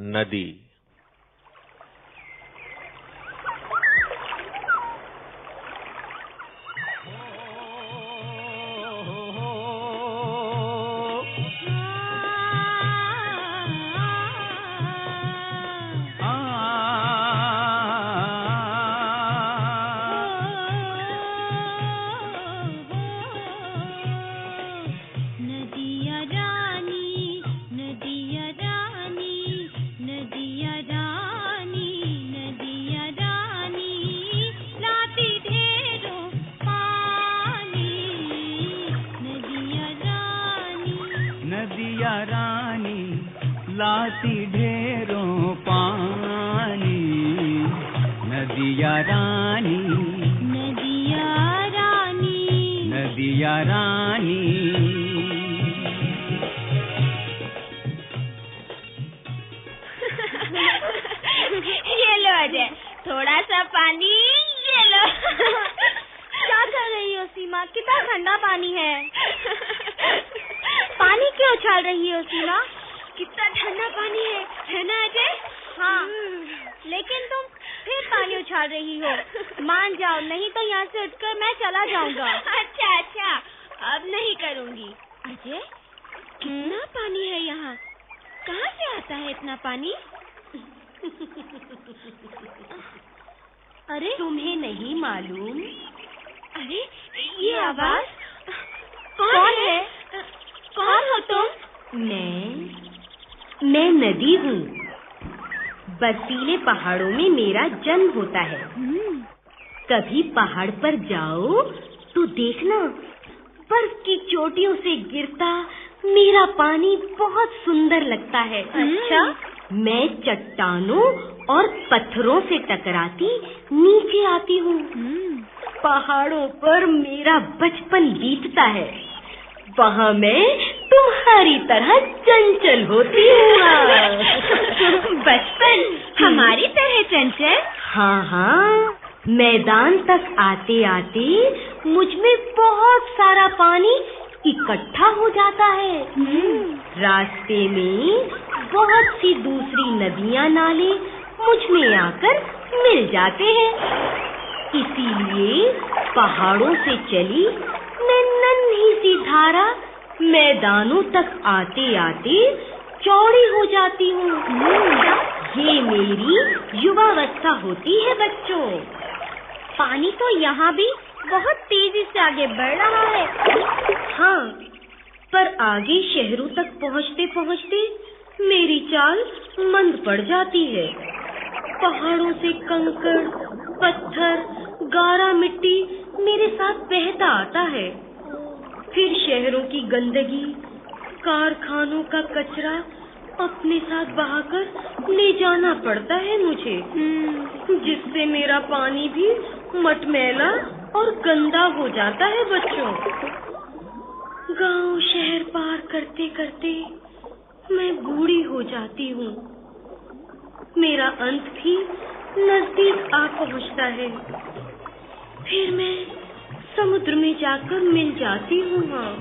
नदी नदिया रानी। नदिया रानी। नदिया रानी। ये लो अजय थोड़ा सा पानी ये लो। क्या कर रही हो सीमा? कितना ठंडा पानी है। पानी क्यों उछाल रही हो सीमा? कितना ठंडा पानी है है ना अजय? हाँ। लेकिन तुम फिर पानी उछाल रही हो। मान जाओ नहीं तो यहाँ से उठकर मैं चला जाऊँगा। अच्छा अच्छा। अब नहीं करूँगी। अजय कितना पानी है यहाँ? कहाँ से आता है इतना पानी? अरे तुम्हें नहीं मालूम? अरे ये आवाज़ कौन कौन है? कौन हो तुम? मैं मैं नदी हूँ। बर्फीले पहाड़ों में मेरा जन्म होता है। कभी पहाड़ पर जाओ तो देखना बर्फ़ की चोटियों से गिरता मेरा पानी बहुत सुंदर लगता है। अच्छा? मैं चट्टानों और पत्थरों से टकराती नीचे आती हूँ। पहाड़ों पर मेरा बचपन बीतता है। वहाँ मैं तुम्हारी तरह चंचल होती हूँ बचपन हमारी तरह चंचल। हाँ हाँ मैदान तक आते आते मुझमें बहुत सारा पानी इकट्ठा हो जाता है। रास्ते में बहुत सी दूसरी नदियाँ नाले मुझमें आकर मिल जाते हैं। इसीलिए पहाड़ों से चली मैं नन्ही सी धारा मैदानों तक आते आते चौड़ी हो जाती हूँ। ये मेरी युवावस्था होती है बच्चों। पानी तो यहाँ भी बहुत तेज़ी से आगे बढ़ रहा है। हाँ पर आगे शहरों तक पहुँचते पहुँचते मेरी चाल मंद पड़ जाती है। पहाड़ों से कंकड़, पत्थर, गारा मिट्टी मेरे साथ बहता आता है। फिर शहरों की गंदगी, कारखानों का कचरा अपने साथ बहाकर ले जाना पड़ता है मुझे, जिससे मेरा पानी भी मटमैला और गंदा हो जाता है बच्चों। गाँव शहर पार करते करते मैं बूढ़ी हो जाती हूँ। मेरा अंत भी नज़दीक आ पहुँचता है। फिर मैं समुद्र में जाकर मिल जाती हूँ हाँ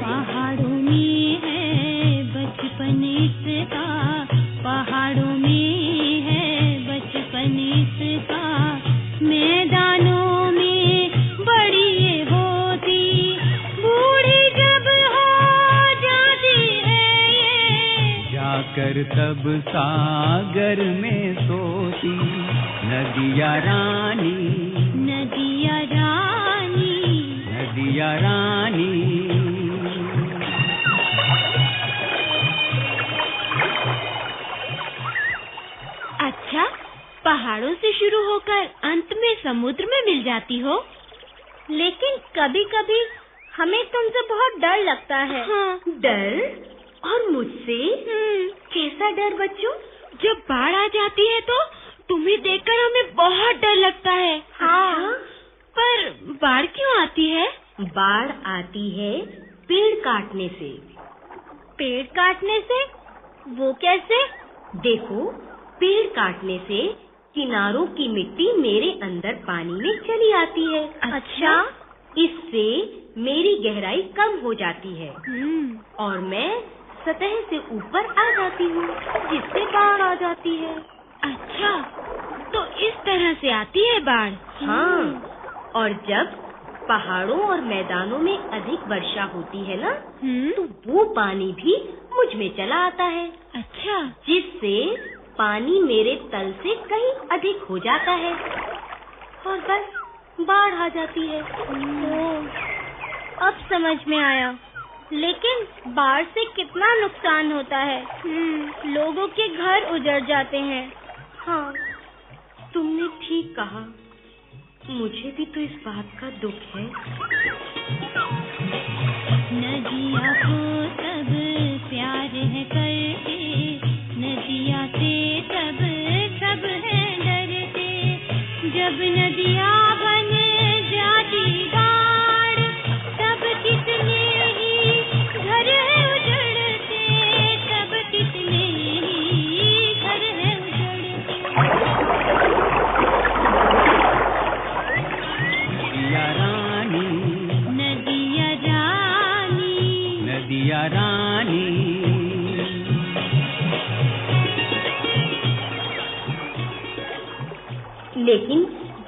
पहाड़ों में है बचपन इसका। पहाड़ों में है बचपन इसका। मैदानों में बड़ी होती। बूढ़ी जब हो जाती है ये। जाकर तब सागर में सोती। नदिया रानी रानी नदिया रानी। अच्छा पहाड़ों से शुरू होकर अंत में समुद्र में मिल जाती हो। लेकिन कभी-कभी हमें तुमसे बहुत डर लगता है। हाँ। डर? और मुझसे? कैसा डर बच्चों? जब बाढ़ आ जाती है तो तुम्हें देखकर हमें बहुत डर लगता है। हाँ। पर बाढ़ क्यों आती है? बाढ़ आती है पेड़ काटने से। पेड़ काटने से? वो कैसे? देखो पेड़ काटने से किनारों की मिट्टी मेरे अंदर पानी में चली आती है। अच्छा। इससे मेरी गहराई कम हो जाती है। हम्म। और मैं सतह से ऊपर आ जाती हूँ जिससे बाढ़ आ जाती है। अच्छा तो इस तरह से आती है बाढ़? हाँ। और जब पहाड़ों और मैदानों में अधिक वर्षा होती है ना हम्म। तो वो पानी भी मुझमें चला आता है। अच्छा। जिससे पानी मेरे तल से कहीं अधिक हो जाता है और बस बाढ़ आ जाती है। अब समझ में आया। लेकिन बाढ़ से कितना नुकसान होता है। हम्म, लोगों के घर उजड़ जाते हैं। हाँ तुमने ठीक कहा। मुझे भी तो इस बात का दुख है। नदिया को सब प्यार है करते नदिया से सब सब है डरते। जब नदिया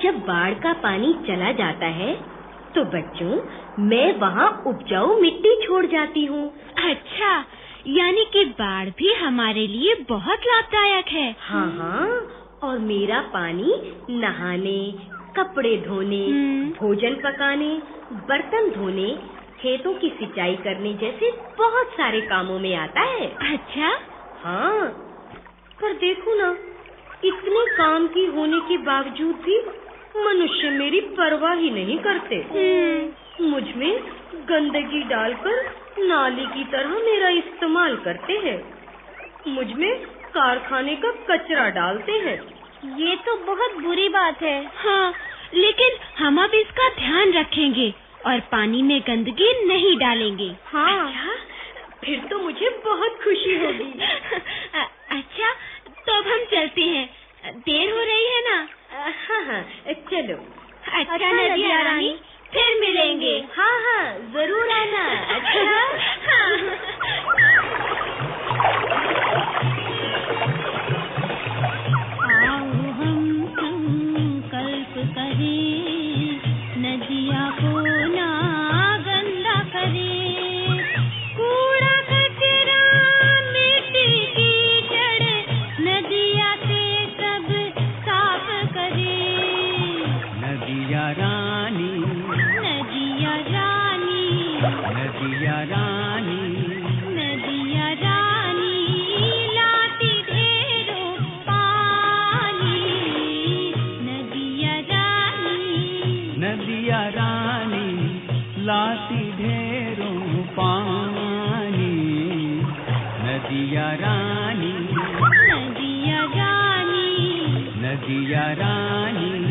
जब बाढ़ का पानी चला जाता है तो बच्चों मैं वहाँ उपजाऊ मिट्टी छोड़ जाती हूँ। अच्छा यानी कि बाढ़ भी हमारे लिए बहुत लाभदायक है। हाँ हाँ और मेरा पानी नहाने कपड़े धोने हम्म। भोजन पकाने बर्तन धोने खेतों की सिंचाई करने जैसे बहुत सारे कामों में आता है। अच्छा? हाँ पर देखो ना इतने काम की होने के बावजूद भी मनुष्य मेरी परवाह ही नहीं करते। हम्म, मुझमें गंदगी डालकर नाली की तरह मेरा इस्तेमाल करते हैं। मुझमें कारखाने का कचरा डालते हैं। ये तो बहुत बुरी बात है। हाँ लेकिन हम अब इसका ध्यान रखेंगे और पानी में गंदगी नहीं डालेंगे। हाँ। अच्छा फिर तो मुझे बहुत खुशी होगी। अच्छा तो अब हम चलते हैं। देर हो रही है ना? हाँ हाँ चलो। अच्छा नदिया रानी फिर मिलेंगे। नदिया रानी नदिया रानी लाती ढेरों पानी। नदिया रानी नदिया रानी लाती ढेरों पानी। नदिया रानी नदिया रानी नदिया रानी